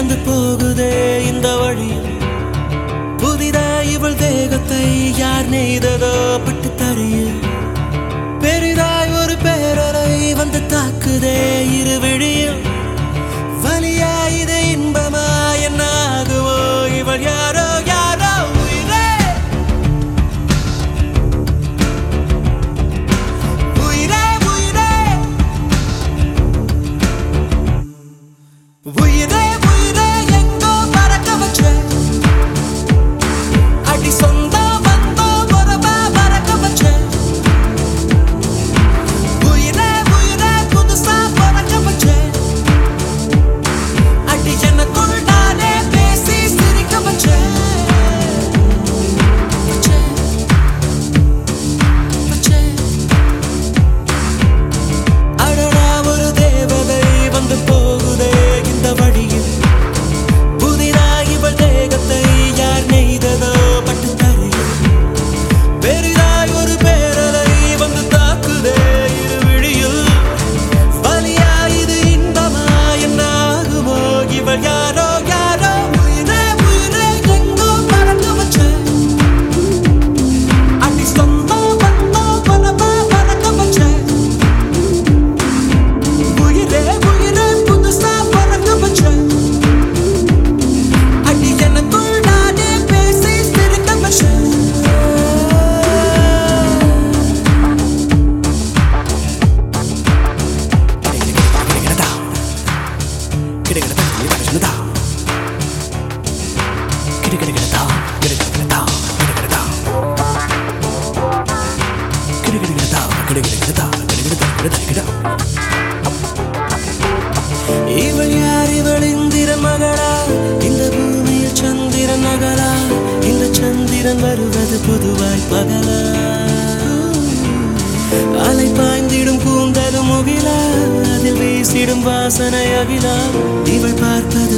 வந்து போகுதே இந்த வழி புதிதா இவள் தேகத்தை யார் நெய்ததோ பட்டு கிடுகிடுகிடுதா கிடுகிடுகிடுதா கிடுகிடுதா கிடுகிடுகிடுதா கிடுகிடுகிடுதா கிடுகிடுதா கிடுகிடுகிடா இவள் யார்? இவள் இந்திர மகளா? இந்த பூமியில் சந்திரன் நகலா இந்த சந்திரன் வருவது பொதுவாய் பகலா? அலை பாய்ந்திடும் கூந்தலும் முகிலா? அதில் வீசிடும் வாசனை அகிலா? இவள் பார்ப்பது